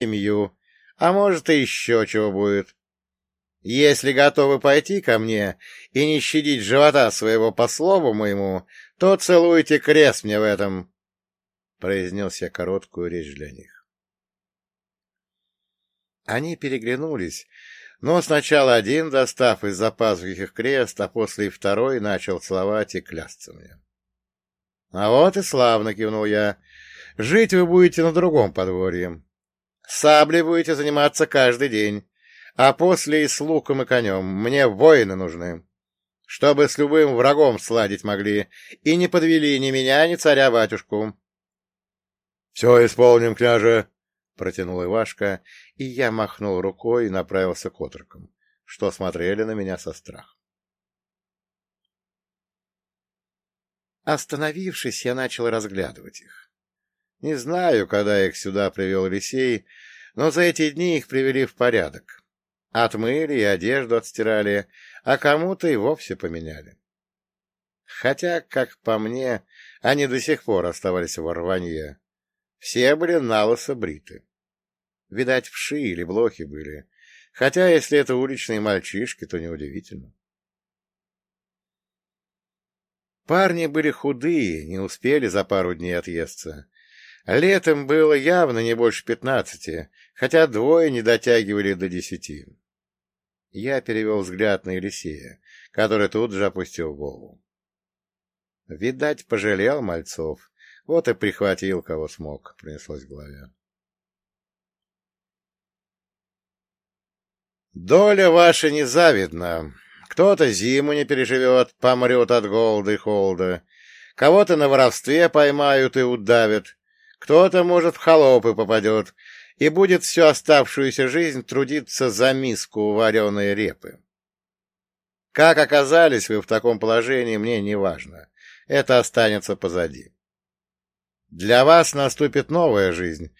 семью, а может, и еще чего будет. Если готовы пойти ко мне и не щадить живота своего по слову моему, то целуйте крест мне в этом, — произнес я короткую речь для них. Они переглянулись, но сначала один, достав из-за пазухи их крест, а после и второй начал целовать и клясться мне. — А вот и славно, — кивнул я. — Жить вы будете на другом подворье. Саблей будете заниматься каждый день, а после и с луком и конем. Мне воины нужны, чтобы с любым врагом сладить могли, и не подвели ни меня, ни царя-батюшку. — Все исполним, княже, — протянул Ивашка, и я махнул рукой и направился к отрокам, что смотрели на меня со страхом. Остановившись, я начал разглядывать их. Не знаю, когда их сюда привел Лисей, но за эти дни их привели в порядок. Отмыли и одежду отстирали, а кому-то и вовсе поменяли. Хотя, как по мне, они до сих пор оставались в рванье. Все были налысо бриты. Видать, вши или блохи были. Хотя, если это уличные мальчишки, то неудивительно. Парни были худые, не успели за пару дней отъесться. Летом было явно не больше пятнадцати, хотя двое не дотягивали до десяти. Я перевел взгляд на Елисея, который тут же опустил голову. Видать, пожалел мальцов, вот и прихватил, кого смог, принеслось в голове. Доля ваша незавидна. Кто-то зиму не переживет, помрет от голода и холода. Кого-то на воровстве поймают и удавят. Кто-то, может, в холопы попадет и будет всю оставшуюся жизнь трудиться за миску вареной репы. Как оказались вы в таком положении, мне не важно. Это останется позади. Для вас наступит новая жизнь.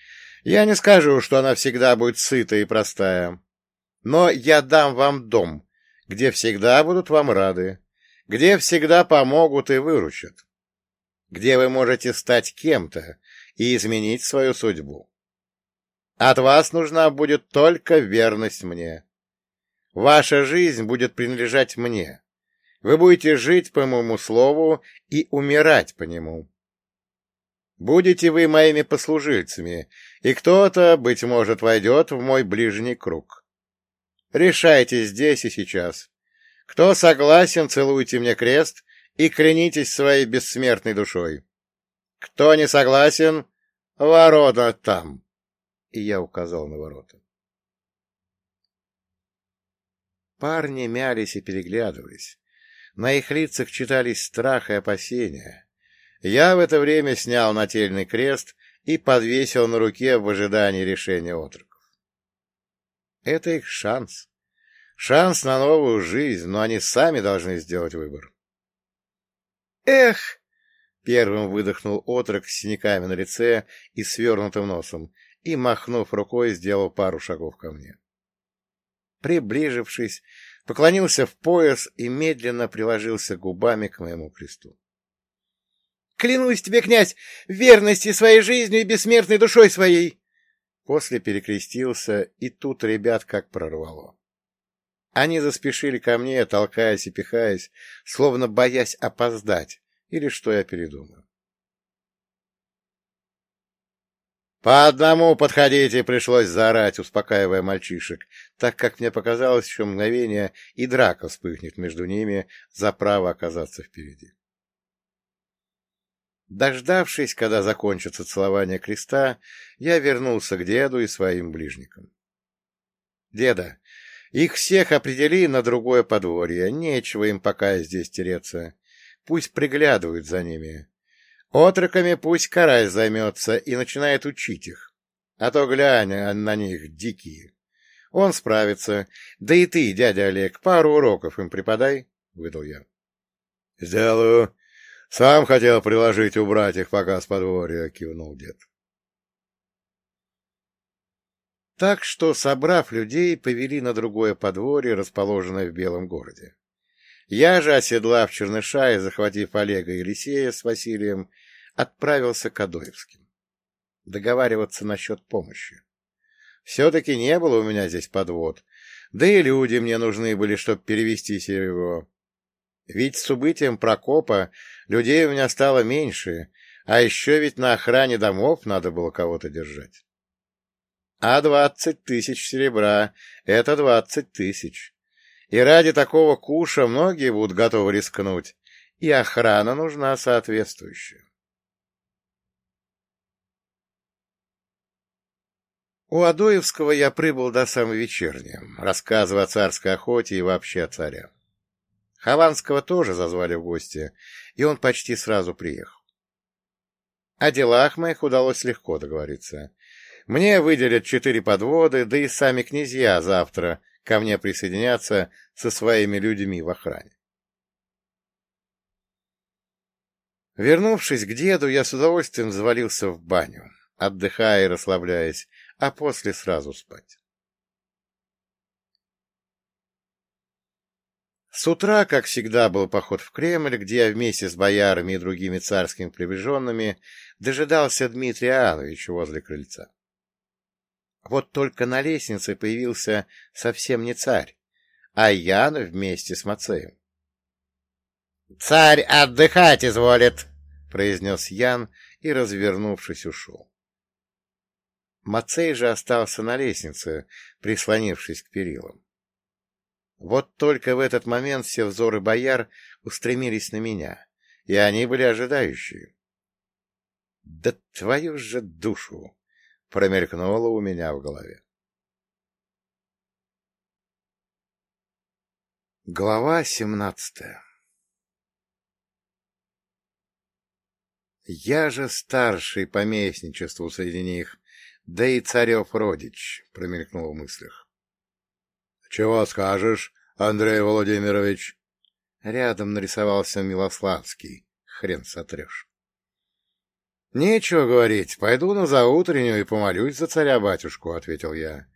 Я не скажу, что она всегда будет сытая и простая. Но я дам вам дом, где всегда будут вам рады, где всегда помогут и выручат, где вы можете стать кем-то, и изменить свою судьбу. От вас нужна будет только верность мне. Ваша жизнь будет принадлежать мне. Вы будете жить по моему слову и умирать по нему. Будете вы моими послужильцами, и кто-то, быть может, войдет в мой ближний круг. Решайте здесь и сейчас. Кто согласен, целуйте мне крест и клянитесь своей бессмертной душой. Кто не согласен, ворота там. И я указал на ворота. Парни мялись и переглядывались. На их лицах читались страх и опасения. Я в это время снял нательный крест и подвесил на руке в ожидании решения отроков. Это их шанс. Шанс на новую жизнь, но они сами должны сделать выбор. «Эх!» Первым выдохнул отрок с синяками на лице и свернутым носом, и, махнув рукой, сделал пару шагов ко мне. Приближившись, поклонился в пояс и медленно приложился губами к моему кресту. — Клянусь тебе, князь, верности своей жизнью и бессмертной душой своей! После перекрестился, и тут ребят как прорвало. Они заспешили ко мне, толкаясь и пихаясь, словно боясь опоздать, или что я передумаю. «По одному подходите!» — пришлось заорать, успокаивая мальчишек, так как мне показалось еще мгновение, и драка вспыхнет между ними за право оказаться впереди. Дождавшись, когда закончится целование креста, я вернулся к деду и своим ближникам. — Деда, их всех определи на другое подворье, нечего им пока здесь тереться. Пусть приглядывают за ними. Отроками пусть карай займется и начинает учить их. А то глянь на них, дикие. Он справится. Да и ты, дядя Олег, пару уроков им преподай, — выдал я. — Сделаю. Сам хотел приложить убрать их пока с подворья, — кивнул дед. Так что, собрав людей, повели на другое подворье, расположенное в Белом городе. Я же, оседлав Черныша и захватив Олега Елисея с Василием, отправился к Адоевским. Договариваться насчет помощи. Все-таки не было у меня здесь подвод, да и люди мне нужны были, чтобы перевести серебро. Ведь с убытием Прокопа людей у меня стало меньше, а еще ведь на охране домов надо было кого-то держать. А двадцать тысяч серебра — это двадцать тысяч. И ради такого куша многие будут готовы рискнуть, и охрана нужна соответствующая. У Адоевского я прибыл до самого вечернего, рассказывая о царской охоте и вообще о царя. Хованского тоже зазвали в гости, и он почти сразу приехал. О делах моих удалось легко договориться. Мне выделят четыре подводы, да и сами князья завтра ко мне присоединятся со своими людьми в охране. Вернувшись к деду, я с удовольствием завалился в баню, отдыхая и расслабляясь, а после сразу спать. С утра, как всегда, был поход в Кремль, где я вместе с боярами и другими царскими приближенными дожидался Дмитрия Иоанновича возле крыльца. Вот только на лестнице появился совсем не царь, а Ян вместе с Мацеем. — Царь отдыхать изволит, — произнес Ян и, развернувшись, ушел. Мацей же остался на лестнице, прислонившись к перилам. Вот только в этот момент все взоры бояр устремились на меня, и они были ожидающие. — Да твою же душу! Промелькнуло у меня в голове. Глава семнадцатая Я же старший по местничеству среди них, да и царев родич, — промелькнул в мыслях. — Чего скажешь, Андрей Владимирович? Рядом нарисовался Милославский, хрен сотрешь. — Нечего говорить, пойду на заутреннюю и помолюсь за царя-батюшку, — ответил я,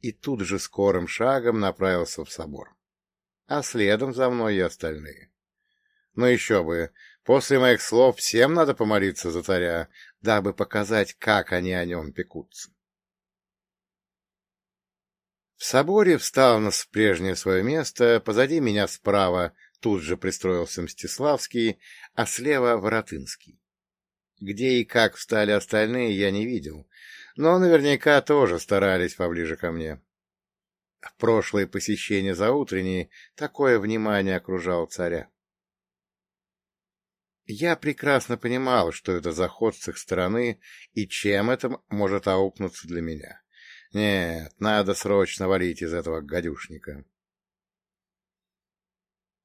и тут же скорым шагом направился в собор. А следом за мной и остальные. Ну еще бы, после моих слов всем надо помолиться за царя, дабы показать, как они о нем пекутся. В соборе встал на прежнее свое место, позади меня справа тут же пристроился Мстиславский, а слева — Воротынский. Где и как встали остальные, я не видел, но наверняка тоже старались поближе ко мне. В прошлое посещение заутренней такое внимание окружал царя. Я прекрасно понимал, что это заход с их стороны и чем это может аукнуться для меня. Нет, надо срочно валить из этого гадюшника.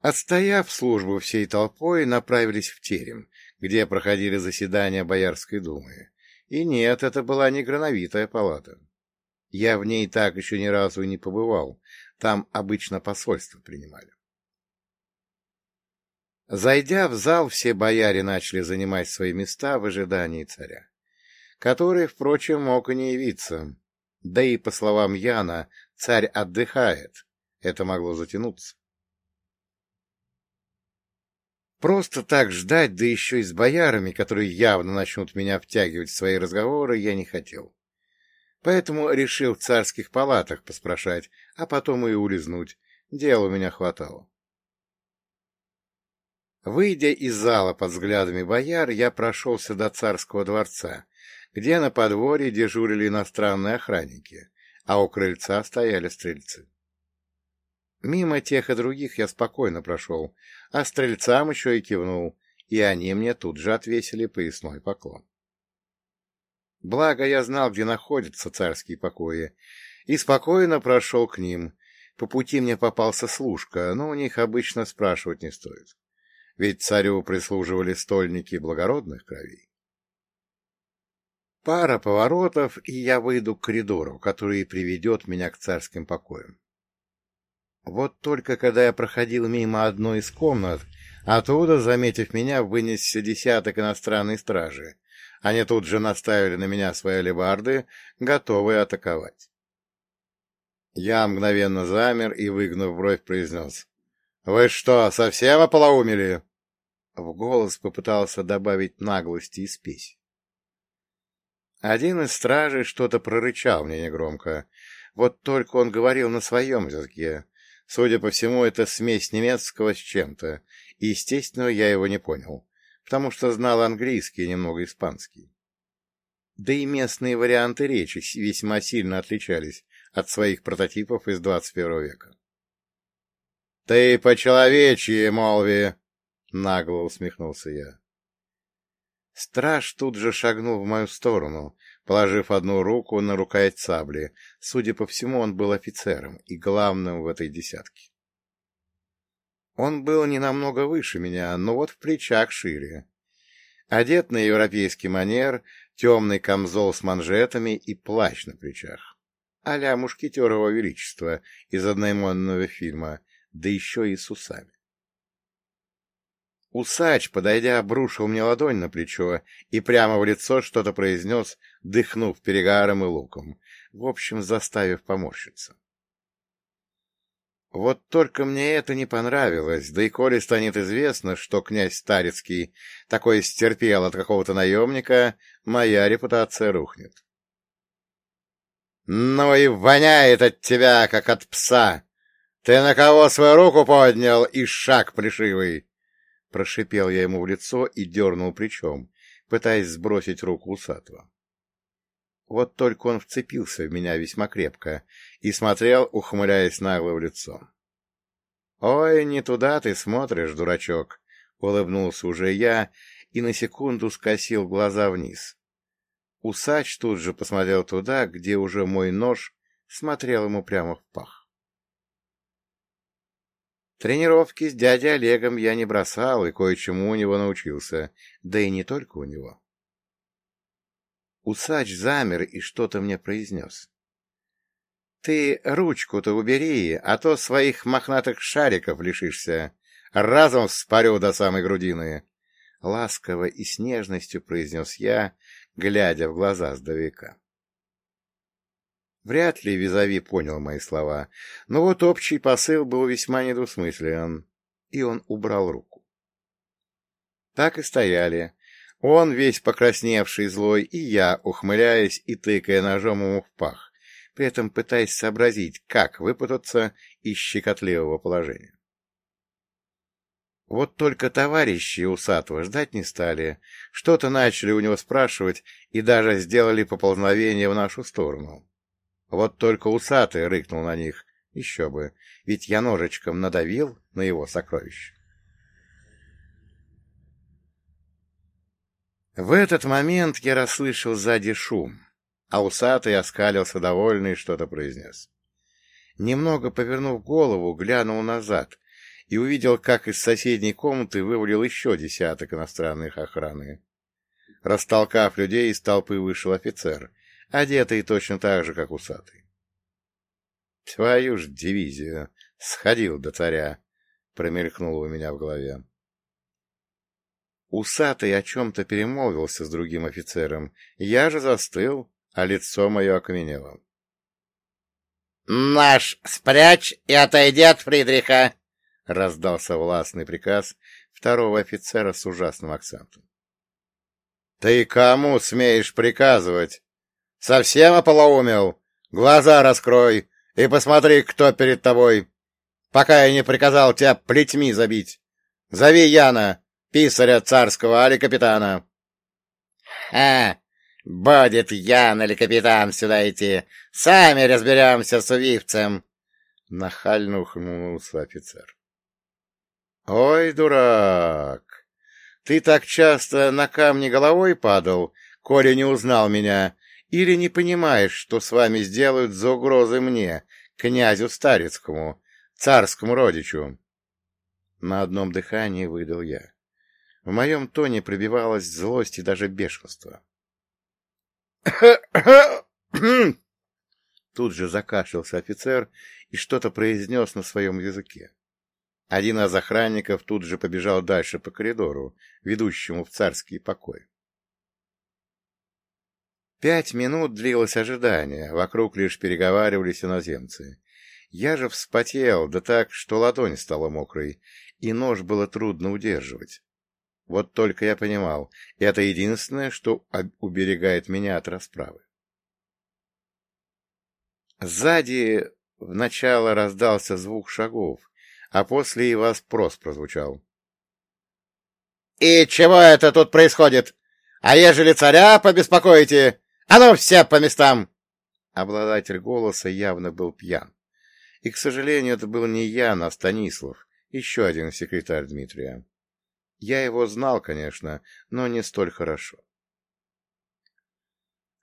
Отстояв службу всей толпой, направились в терем, где проходили заседания Боярской думы. И нет, это была не грановитая палата. Я в ней так еще ни разу не побывал, там обычно посольство принимали. Зайдя в зал, все бояре начали занимать свои места в ожидании царя, который, впрочем, мог и не явиться. Да и, по словам Яна, царь отдыхает. Это могло затянуться. Просто так ждать, да еще и с боярами, которые явно начнут меня втягивать в свои разговоры, я не хотел. Поэтому решил в царских палатах поспрашать, а потом и улизнуть. Дел у меня хватало. Выйдя из зала под взглядами бояр, я прошелся до царского дворца, где на подворье дежурили иностранные охранники, а у крыльца стояли стрельцы. Мимо тех и других я спокойно прошел, а стрельцам еще и кивнул, и они мне тут же отвесили поясной поклон. Благо я знал, где находятся царские покои, и спокойно прошел к ним. По пути мне попался служка, но у них обычно спрашивать не стоит. Ведь царю прислуживали стольники благородных кровей. Пара поворотов, и я выйду к коридору, который приведет меня к царским покоям. Вот только когда я проходил мимо одной из комнат, оттуда, заметив меня, вынесся десяток иностранной стражи. Они тут же наставили на меня свои алебарды, готовые атаковать. Я мгновенно замер и, выгнув бровь, произнес. — Вы что, совсем ополоумели? В голос попытался добавить наглости и спесь. Один из стражей что-то прорычал мне негромко. Вот только он говорил на своем языке. Судя по всему, это смесь немецкого с чем-то, и, естественно, я его не понял, потому что знал английский и немного испанский. Да и местные варианты речи весьма сильно отличались от своих прототипов из 21 века. — Ты по-человечьи, молви! — нагло усмехнулся я. Страж тут же шагнул в мою сторону, положив одну руку на рукоять сабли. Судя по всему, он был офицером и главным в этой десятке. Он был не намного выше меня, но вот в плечах шире. Одет на европейский манер, темный камзол с манжетами и плащ на плечах. А-ля мушкетер его величества из одноименного фильма, да еще и с усами. Усач, подойдя, обрушил мне ладонь на плечо и прямо в лицо что-то произнес, дыхнув перегаром и луком, в общем, заставив поморщиться. Вот только мне это не понравилось, да и коли станет известно, что князь Старицкий такой стерпел от какого-то наемника, моя репутация рухнет. — Ну и воняет от тебя, как от пса! Ты на кого свою руку поднял, и шаг плешивый! Прошипел я ему в лицо и дернул плечом, пытаясь сбросить руку усатого. Вот только он вцепился в меня весьма крепко и смотрел, ухмыляясь нагло в лицо. — Ой, не туда ты смотришь, дурачок! — улыбнулся уже я и на секунду скосил глаза вниз. Усач тут же посмотрел туда, где уже мой нож смотрел ему прямо в пах. Тренировки с дядей Олегом я не бросал и кое-чему у него научился, да и не только у него. Усач замер и что-то мне произнес. — Ты ручку-то убери, а то своих мохнатых шариков лишишься. Разом вспорю до самой грудины. Ласково и с нежностью произнес я, глядя в глаза сдавика. Вряд ли Визави понял мои слова, но вот общий посыл был весьма недвусмыслен, и он убрал руку. Так и стояли. Он весь покрасневший злой, и я, ухмыляясь и тыкая ножом ему в пах, при этом пытаясь сообразить, как выпутаться из щекотливого положения. Вот только товарищи Усатого ждать не стали, что-то начали у него спрашивать и даже сделали поползновение в нашу сторону. Вот только усатый рыкнул на них. Еще бы, ведь я ножичком надавил на его сокровище. В этот момент я расслышал сзади шум, а усатый оскалился довольный и что-то произнес. Немного повернув голову, глянул назад и увидел, как из соседней комнаты вывалил еще десяток иностранных охраны. Растолкав людей, из толпы вышел офицер — одетый точно так же, как усатый. — Твою ж дивизию! Сходил до царя! — промелькнуло у меня в голове. Усатый о чем-то перемолвился с другим офицером. Я же застыл, а лицо мое окаменело. — Наш, спрячь и отойди от Фридриха! — раздался властный приказ второго офицера с ужасным акцентом. — Ты кому смеешь приказывать? Совсем ополоумел? Глаза раскрой и посмотри, кто перед тобой, пока я не приказал тебя плетьми забить. Зови Яна, писаря царского, али капитана. — Ха! Будет Ян или капитан сюда идти. Сами разберемся с увивцем. Нахально ухмыльнулся офицер. — Ой, дурак! Ты так часто на камни головой падал, коли не узнал меня, или не понимаешь, что с вами сделают за угрозы мне, князю Старецкому, царскому родичу?» На одном дыхании выдал я. В моем тоне пробивалась злость и даже бешенство. Тут же закашлялся офицер и что-то произнес на своем языке. Один из охранников тут же побежал дальше по коридору, ведущему в царский покой. Пять минут длилось ожидание, вокруг лишь переговаривались иноземцы. Я же вспотел, да так, что ладонь стала мокрой, и нож было трудно удерживать. Вот только я понимал, это единственное, что уберегает меня от расправы. Сзади вначале раздался звук шагов, а после и воспрос прозвучал. — И чего это тут происходит? А ежели царя побеспокоите, а ну все по местам! Обладатель голоса явно был пьян. И, к сожалению, это был не Ян, а Станислав, еще один секретарь Дмитрия. Я его знал, конечно, но не столь хорошо.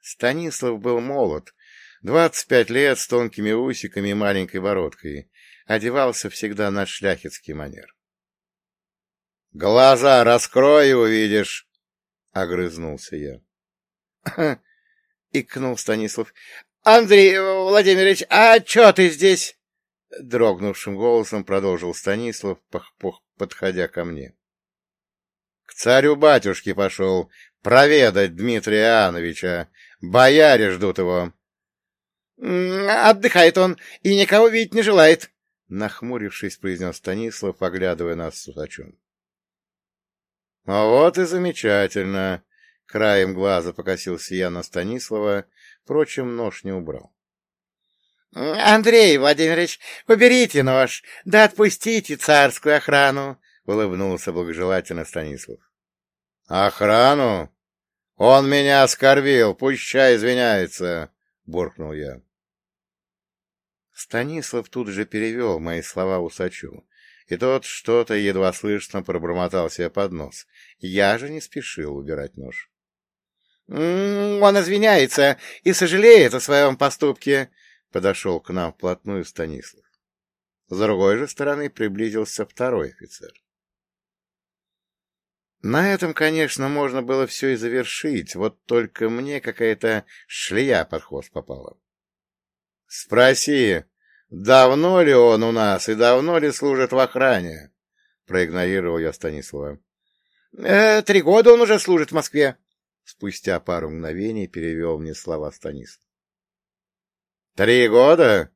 Станислав был молод, двадцать пять лет, с тонкими усиками и маленькой бородкой, одевался всегда на шляхетский манер. — Глаза раскрой и увидишь! — огрызнулся я. — икнул Станислав. — Андрей Владимирович, а чё ты здесь? — дрогнувшим голосом продолжил Станислав, подходя ко мне. — К царю-батюшке пошел проведать Дмитрия Иоанновича. Бояре ждут его. — Отдыхает он и никого видеть не желает, — нахмурившись, произнес Станислав, оглядывая нас с усачом. — вот и замечательно. Краем глаза покосился я на Станислава, впрочем, нож не убрал. — Андрей Владимирович, уберите нож, да отпустите царскую охрану, — улыбнулся благожелательно Станислав. — Охрану? Он меня оскорбил, пущай извиняется, — буркнул я. Станислав тут же перевел мои слова усачу, и тот что-то едва слышно пробормотал себе под нос. Я же не спешил убирать нож. — Он извиняется и сожалеет о своем поступке, — подошел к нам вплотную Станислав. С другой же стороны приблизился второй офицер. На этом, конечно, можно было все и завершить, вот только мне какая-то шлея под хвост попала. — Спроси, давно ли он у нас и давно ли служит в охране? — проигнорировал я Станислава. «Э, — Три года он уже служит в Москве. Спустя пару мгновений перевел мне слова Станислав. — Три года?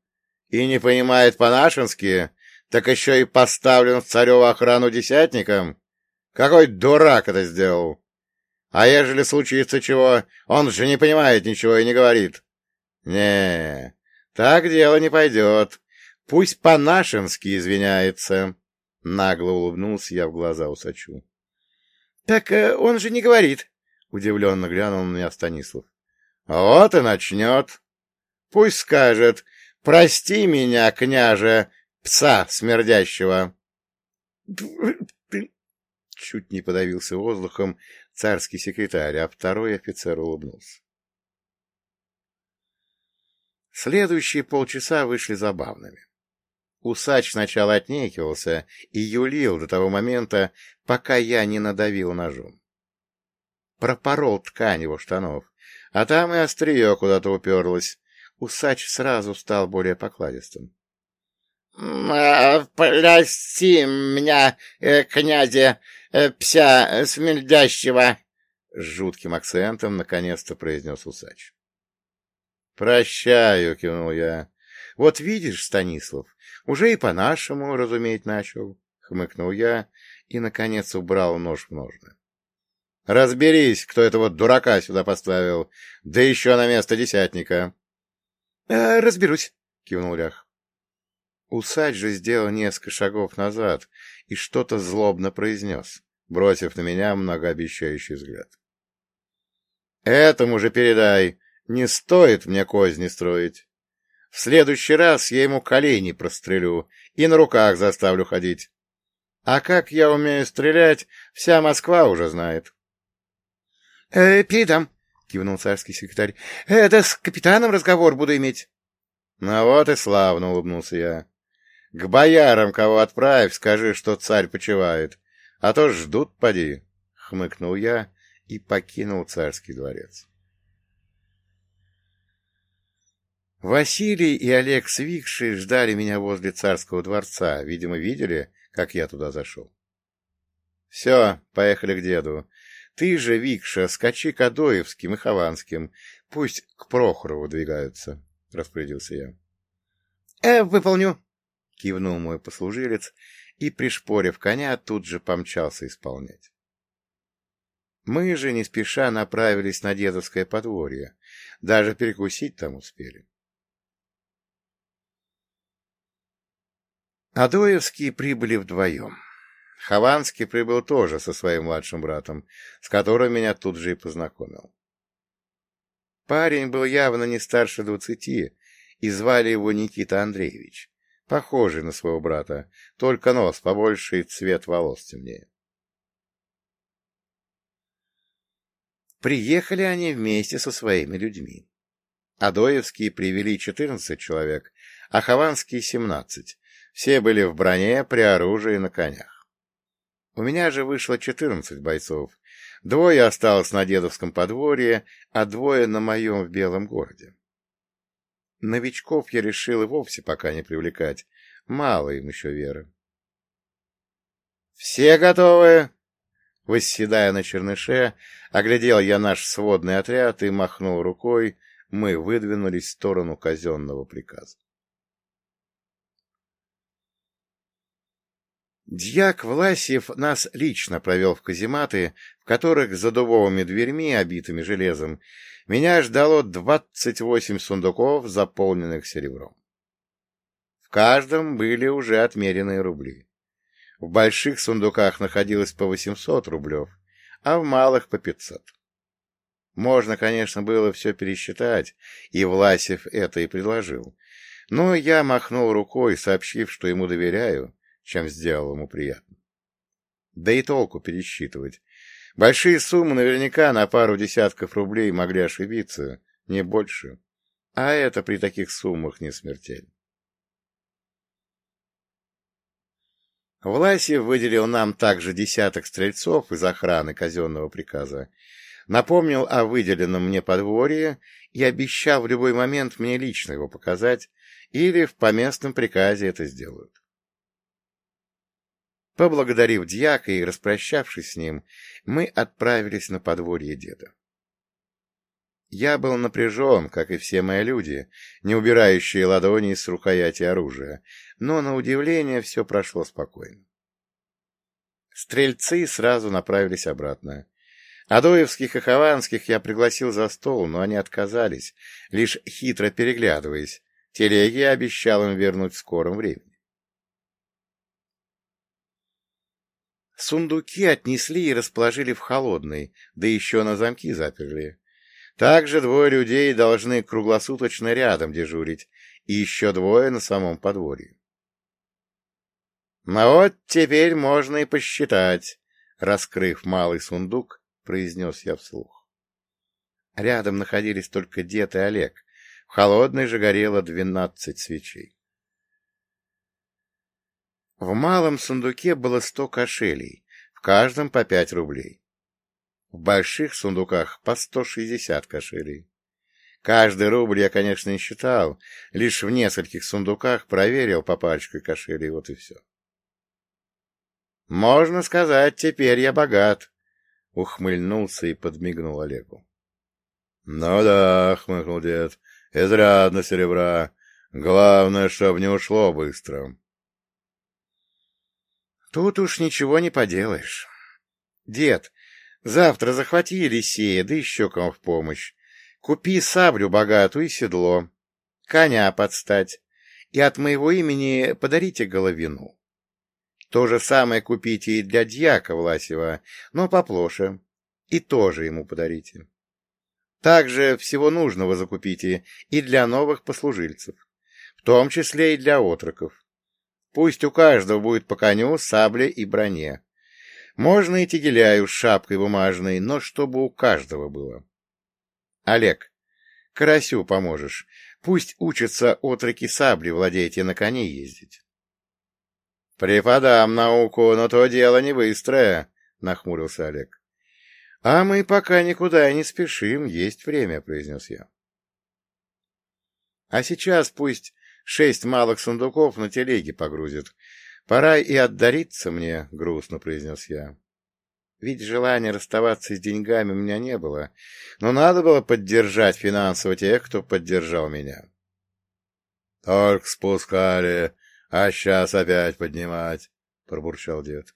И не понимает по-нашенски? Так еще и поставлен в цареву охрану десятником? Какой дурак это сделал! А ежели случится чего, он же не понимает ничего и не говорит. Не, так дело не пойдет. Пусть по-нашенски извиняется. Нагло улыбнулся я в глаза усачу. — Так э, он же не говорит. Удивленно глянул на меня Станислав. — Вот и начнет. Пусть скажет, прости меня, княже, пса смердящего. Чуть не подавился воздухом царский секретарь, а второй офицер улыбнулся. Следующие полчаса вышли забавными. Усач сначала отнекивался и юлил до того момента, пока я не надавил ножом. Пропорол ткань его штанов, а там и острие куда-то уперлось. Усач сразу стал более покладистым. «А, — Прости меня, э, князя, э, пся смельдящего! — с жутким акцентом наконец-то произнес усач. — Прощаю, — кивнул я. — Вот видишь, Станислав, уже и по-нашему разуметь начал, — хмыкнул я и, наконец, убрал нож в ножны. — Разберись, кто этого дурака сюда поставил, да еще на место десятника. — Разберусь, — кивнул Рях. Усач же сделал несколько шагов назад и что-то злобно произнес, бросив на меня многообещающий взгляд. «Этому же передай, не стоит мне козни строить. В следующий раз я ему колени прострелю и на руках заставлю ходить. А как я умею стрелять, вся Москва уже знает». «Э, «Передам», — кивнул царский секретарь. «Это с капитаном разговор буду иметь». «Ну вот и славно», — улыбнулся я. К боярам кого отправь, скажи, что царь почивает, а то ждут, поди, — хмыкнул я и покинул царский дворец. Василий и Олег Свикши ждали меня возле царского дворца, видимо, видели, как я туда зашел. — Все, поехали к деду. Ты же, Викша, скачи к Адоевским и Хованским, пусть к Прохорову двигаются, — распорядился я. — Э, выполню, — кивнул мой послужилец и, пришпорив коня, тут же помчался исполнять. Мы же не спеша направились на дедовское подворье, даже перекусить там успели. Адоевские прибыли вдвоем. Хованский прибыл тоже со своим младшим братом, с которым меня тут же и познакомил. Парень был явно не старше двадцати, и звали его Никита Андреевич, похожий на своего брата, только нос побольше и цвет волос темнее. Приехали они вместе со своими людьми. Адоевские привели четырнадцать человек, а Хованские — семнадцать. Все были в броне, при оружии на конях. У меня же вышло четырнадцать бойцов. Двое осталось на дедовском подворье, а двое на моем в Белом городе. Новичков я решил и вовсе пока не привлекать. Мало им еще веры. — Все готовы? Восседая на черныше, оглядел я наш сводный отряд и махнул рукой, мы выдвинулись в сторону казенного приказа. Дьяк Власьев нас лично провел в казематы, в которых за дубовыми дверьми, обитыми железом, меня ждало двадцать восемь сундуков, заполненных серебром. В каждом были уже отмеренные рубли. В больших сундуках находилось по восемьсот рублев, а в малых по пятьсот. Можно, конечно, было все пересчитать, и Власев это и предложил. Но я махнул рукой, сообщив, что ему доверяю, чем сделал ему приятно. Да и толку пересчитывать. Большие суммы наверняка на пару десятков рублей могли ошибиться, не больше. А это при таких суммах не смертельно. Власев выделил нам также десяток стрельцов из охраны казенного приказа, напомнил о выделенном мне подворье и обещал в любой момент мне лично его показать, или в поместном приказе это сделают. Поблагодарив дьяка и распрощавшись с ним, мы отправились на подворье деда. Я был напряжен, как и все мои люди, не убирающие ладони с рукояти оружия, но, на удивление, все прошло спокойно. Стрельцы сразу направились обратно. Адоевских и Хованских я пригласил за стол, но они отказались, лишь хитро переглядываясь. Телеги обещал им вернуть в скором времени. Сундуки отнесли и расположили в холодной, да еще на замки заперли. Также двое людей должны круглосуточно рядом дежурить, и еще двое на самом подворье. «Ну вот теперь можно и посчитать», — раскрыв малый сундук, произнес я вслух. Рядом находились только дед и Олег. В холодной же горело двенадцать свечей. В малом сундуке было сто кошелей, в каждом по пять рублей. В больших сундуках по сто шестьдесят кошелей. Каждый рубль я, конечно, не считал, лишь в нескольких сундуках проверил по пачке кошелей, вот и все. «Можно сказать, теперь я богат», — ухмыльнулся и подмигнул Олегу. «Ну да», — хмыкнул дед, — «изрядно серебра. Главное, чтоб не ушло быстро». Тут уж ничего не поделаешь. Дед, завтра захвати Елисея, да еще кому в помощь. Купи саблю богатую и седло, коня подстать, и от моего имени подарите головину. То же самое купите и для дьяка Власева, но поплоше, и тоже ему подарите. Также всего нужного закупите и для новых послужильцев, в том числе и для отроков. Пусть у каждого будет по коню, сабле и броне. Можно и тегеляю с шапкой бумажной, но чтобы у каждого было. Олег, карасю поможешь. Пусть учатся отроки сабли владеть и на коне ездить. — Преподам науку, но то дело не быстрое, — нахмурился Олег. — А мы пока никуда не спешим, есть время, — произнес я. — А сейчас пусть Шесть малых сундуков на телеге погрузит. Пора и отдариться мне, — грустно произнес я. Ведь желания расставаться с деньгами у меня не было, но надо было поддержать финансово тех, кто поддержал меня. — Только спускали, а сейчас опять поднимать, — пробурчал дед.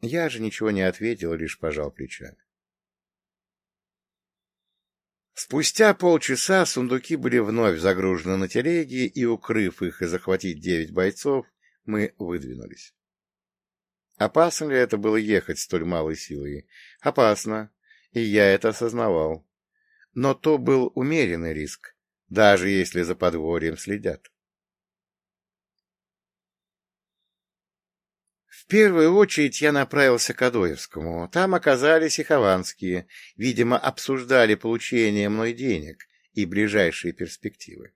Я же ничего не ответил, лишь пожал плечами. Спустя полчаса сундуки были вновь загружены на телеги, и, укрыв их и захватить девять бойцов, мы выдвинулись. Опасно ли это было ехать столь малой силой? Опасно, и я это осознавал. Но то был умеренный риск, даже если за подворьем следят. Первую очередь я направился к Адоевскому. Там оказались и Хованские, видимо, обсуждали получение мной денег и ближайшие перспективы.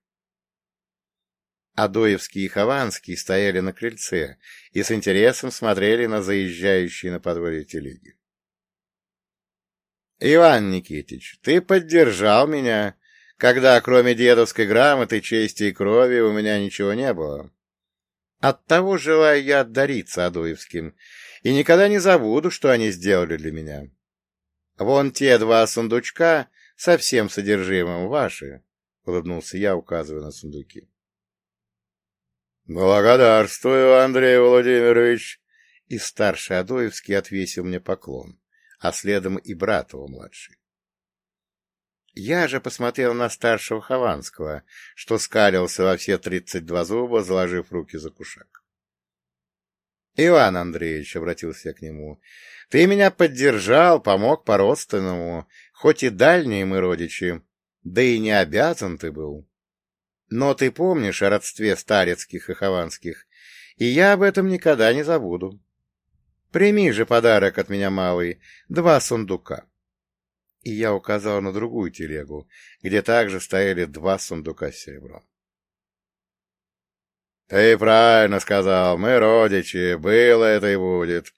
Адоевский и Хованский стояли на крыльце и с интересом смотрели на заезжающие на подворье телеги. — Иван Никитич, ты поддержал меня, когда кроме дедовской грамоты, чести и крови у меня ничего не было. Оттого желаю я отдариться Адуевским, и никогда не забуду, что они сделали для меня. Вон те два сундучка со всем содержимым ваши, — улыбнулся я, указывая на сундуки. — Благодарствую, Андрей Владимирович! И старший Адоевский отвесил мне поклон, а следом и брат его младший. Я же посмотрел на старшего Хованского, что скалился во все тридцать два зуба, заложив руки за кушак. — Иван Андреевич, — обратился я к нему, — ты меня поддержал, помог по-родственному, хоть и дальние мы родичи, да и не обязан ты был. Но ты помнишь о родстве старецких и хованских, и я об этом никогда не забуду. Прими же подарок от меня, малый, два сундука и я указал на другую телегу, где также стояли два сундука с серебром. — Ты правильно сказал, мы родичи, было это и будет.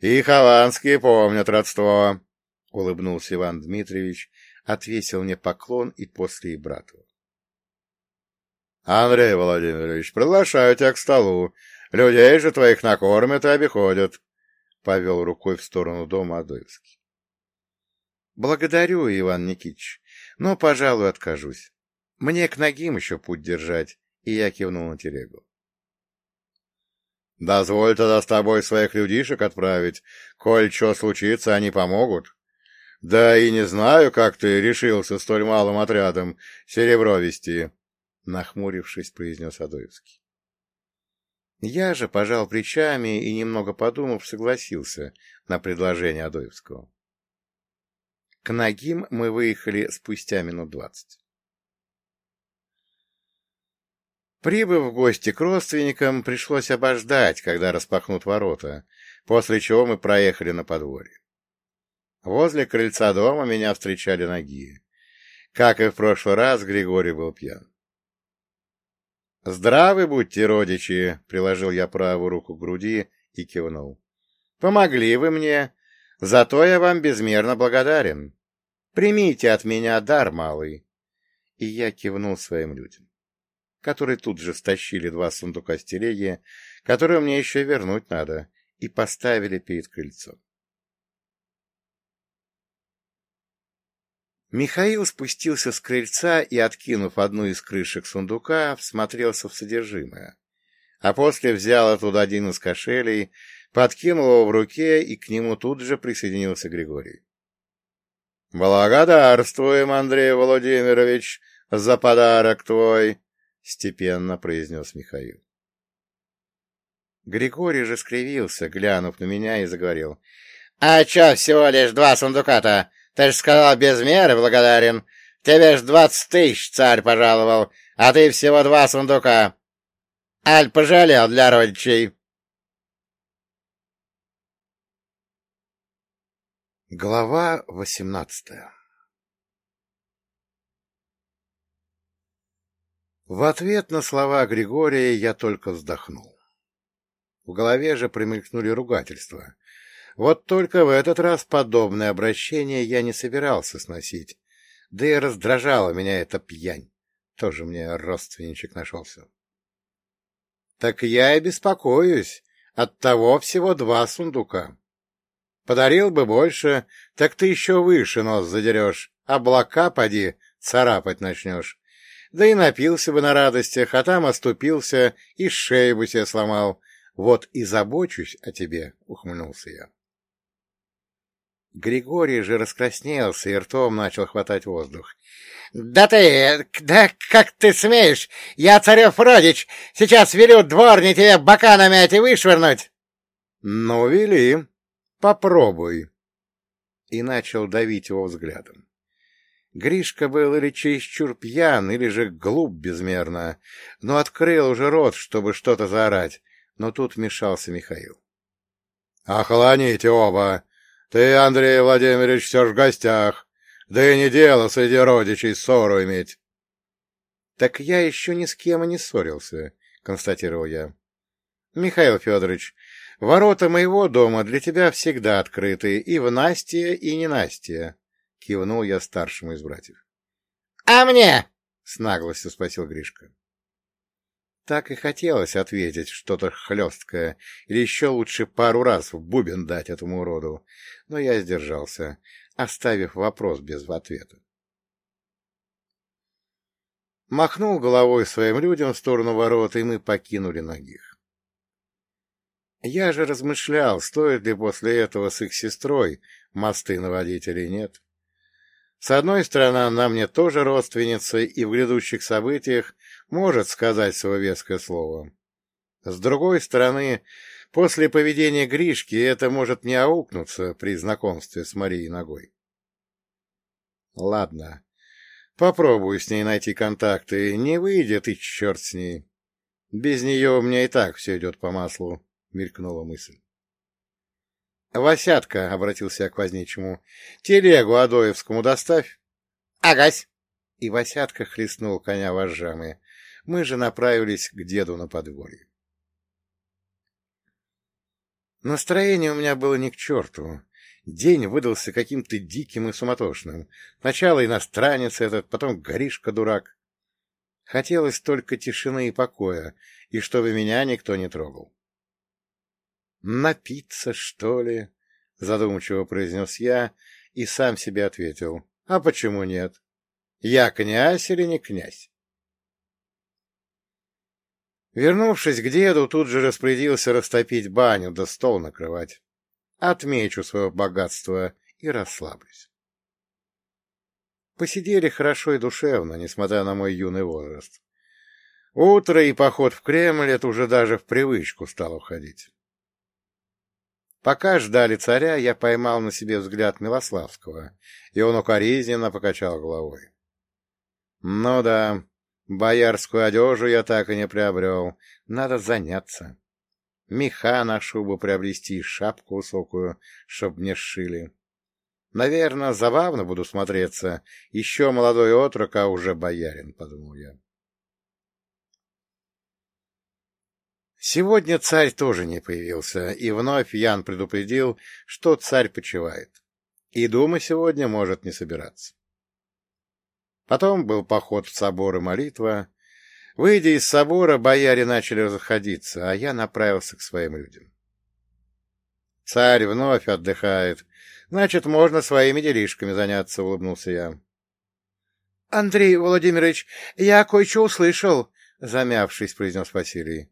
И хованские помнят родство, — улыбнулся Иван Дмитриевич, отвесил мне поклон и после и брату. — Андрей Владимирович, приглашаю тебя к столу. Людей же твоих накормят и обиходят, — повел рукой в сторону дома Адоевский. — Благодарю, Иван Никитич, но, пожалуй, откажусь. Мне к ногим еще путь держать, и я кивнул на телегу. — Дозволь тогда с тобой своих людишек отправить. Коль что случится, они помогут. Да и не знаю, как ты решился столь малым отрядом серебро вести, — нахмурившись, произнес Адоевский. Я же пожал плечами и, немного подумав, согласился на предложение Адоевского. К Нагим мы выехали спустя минут двадцать. Прибыв в гости к родственникам, пришлось обождать, когда распахнут ворота, после чего мы проехали на подворье. Возле крыльца дома меня встречали ноги. Как и в прошлый раз, Григорий был пьян. — Здравы будьте, родичи! — приложил я правую руку к груди и кивнул. — Помогли вы мне, Зато я вам безмерно благодарен. Примите от меня дар, малый. И я кивнул своим людям, которые тут же стащили два сундука с которые мне еще вернуть надо, и поставили перед крыльцом. Михаил спустился с крыльца и, откинув одну из крышек сундука, всмотрелся в содержимое, а после взял оттуда один из кошелей, подкинул его в руке, и к нему тут же присоединился Григорий. — Благодарствуем, Андрей Владимирович, за подарок твой, — степенно произнес Михаил. Григорий же скривился, глянув на меня, и заговорил. — А чё всего лишь два сундука-то? Ты же сказал, без меры благодарен. Тебе ж двадцать тысяч царь пожаловал, а ты всего два сундука. Аль пожалел для родичей. Глава восемнадцатая В ответ на слова Григория я только вздохнул. В голове же примелькнули ругательства. Вот только в этот раз подобное обращение я не собирался сносить, да и раздражала меня эта пьянь. Тоже мне родственничек нашелся. Так я и беспокоюсь. От того всего два сундука. Подарил бы больше, так ты еще выше нос задерешь, облака поди царапать начнешь. Да и напился бы на радостях, а там оступился и шею бы себе сломал. Вот и забочусь о тебе, — ухмыльнулся я. Григорий же раскраснелся и ртом начал хватать воздух. — Да ты, да как ты смеешь? Я царев родич, сейчас велю дворни тебе бока намять и вышвырнуть. — Ну, вели, попробуй. И начал давить его взглядом. Гришка был или чересчур пьян, или же глуп безмерно, но открыл уже рот, чтобы что-то заорать, но тут вмешался Михаил. — Охлоните оба! Ты, Андрей Владимирович, все ж в гостях. Да и не дело среди родичей ссору иметь. — Так я еще ни с кем и не ссорился, — констатировал я. — Михаил Федорович, ворота моего дома для тебя всегда открыты и в Насте, и не Насте, — кивнул я старшему из братьев. — А мне? — с наглостью спросил Гришка. Так и хотелось ответить что-то хлесткое, или еще лучше пару раз в бубен дать этому уроду, но я сдержался, оставив вопрос без ответа. Махнул головой своим людям в сторону ворот, и мы покинули ногих. Я же размышлял, стоит ли после этого с их сестрой мосты наводить или нет. С одной стороны, она мне тоже родственница, и в грядущих событиях может сказать свое веское слово. С другой стороны, после поведения Гришки это может не аукнуться при знакомстве с Марией Ногой. Ладно, попробую с ней найти контакты. Не выйдет, и черт с ней. Без нее у меня и так все идет по маслу, — мелькнула мысль. — Васятка, — обратился я к возничему, — телегу Адоевскому доставь. — Агась! И Васятка хлестнул коня вожжами. Мы же направились к деду на подворье. Настроение у меня было ни к черту. День выдался каким-то диким и суматошным. Сначала иностранец этот, потом горишка-дурак. Хотелось только тишины и покоя, и чтобы меня никто не трогал. «Напиться, что ли?» — задумчиво произнес я и сам себе ответил. «А почему нет? Я князь или не князь?» Вернувшись к деду, тут же распорядился растопить баню да стол накрывать. Отмечу свое богатство и расслаблюсь. Посидели хорошо и душевно, несмотря на мой юный возраст. Утро и поход в Кремль — это уже даже в привычку стало входить. Пока ждали царя, я поймал на себе взгляд Милославского, и он укоризненно покачал головой. Ну да, боярскую одежу я так и не приобрел. Надо заняться. Меха на шубу приобрести, шапку высокую, чтоб мне сшили. Наверное, забавно буду смотреться. Еще молодой отрок, а уже боярин, — подумал я. Сегодня царь тоже не появился, и вновь Ян предупредил, что царь почивает, и дума сегодня может не собираться. Потом был поход в собор и молитва. Выйдя из собора, бояре начали разходиться, а я направился к своим людям. Царь вновь отдыхает, значит, можно своими делишками заняться, — улыбнулся я. — Андрей Владимирович, я кое-что услышал, — замявшись, произнес Василий. —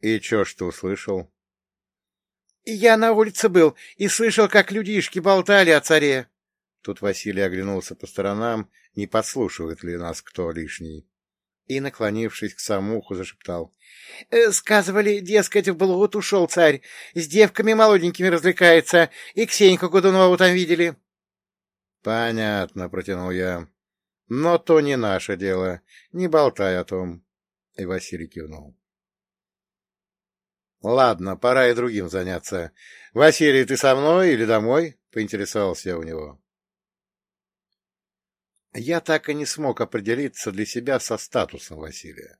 И чё ж ты услышал? — Я на улице был и слышал, как людишки болтали о царе. Тут Василий оглянулся по сторонам, не подслушивает ли нас кто лишний. И, наклонившись к самуху, зашептал. «Э, — Сказывали, дескать, в блуд ушел царь, с девками молоденькими развлекается, и Ксеньку Годунову там видели. — Понятно, — протянул я. — Но то не наше дело, не болтай о том. И Василий кивнул. Ладно, пора и другим заняться. Василий, ты со мной или домой? Поинтересовался я у него. Я так и не смог определиться для себя со статусом Василия.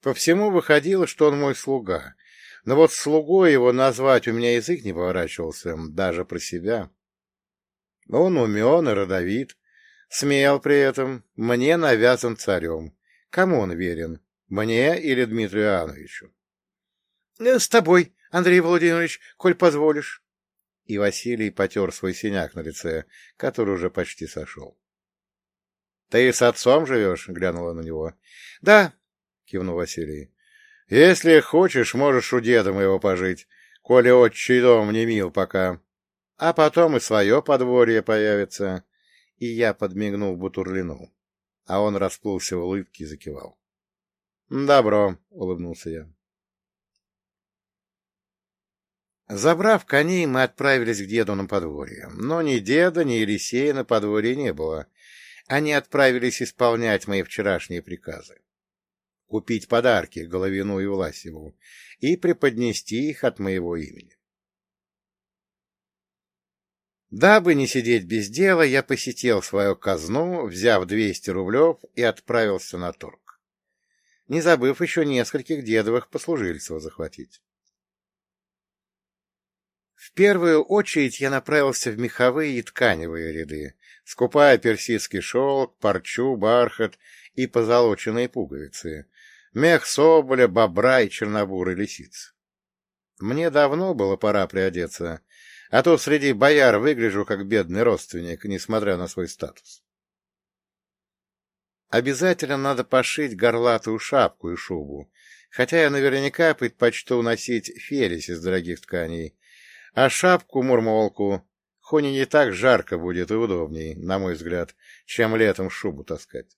По всему выходило, что он мой слуга, но вот слугой его назвать у меня язык не поворачивался, даже про себя. Он умен и родовит, смел при этом, мне навязан царем. Кому он верен, мне или Дмитрию Иоанновичу? Э, — С тобой, Андрей Владимирович, коль позволишь. И Василий потер свой синяк на лице, который уже почти сошел. — Ты с отцом живешь? — глянула на него. — Да, — кивнул Василий. — Если хочешь, можешь у деда моего пожить, коли отчий дом не мил пока. а потом и свое подворье появится. И я подмигнул Бутурлину, а он расплылся в улыбке и закивал. — Добро, — улыбнулся я. Забрав коней, мы отправились к деду на подворье. Но ни деда, ни Елисея на подворье не было. Они отправились исполнять мои вчерашние приказы. Купить подарки Головину и Власеву и преподнести их от моего имени. Дабы не сидеть без дела, я посетил свою казну, взяв 200 рублев и отправился на торг, не забыв еще нескольких дедовых послужильцев захватить. В первую очередь я направился в меховые и тканевые ряды, скупая персидский шелк, парчу, бархат и позолоченные пуговицы, мех соболя, бобра и чернобуры лисиц. Мне давно было пора приодеться, а то среди бояр выгляжу как бедный родственник, несмотря на свой статус. Обязательно надо пошить горлатую шапку и шубу, хотя я наверняка предпочту носить фелис из дорогих тканей, а шапку-мурмолку Хоне не так жарко будет и удобней, на мой взгляд, чем летом шубу таскать.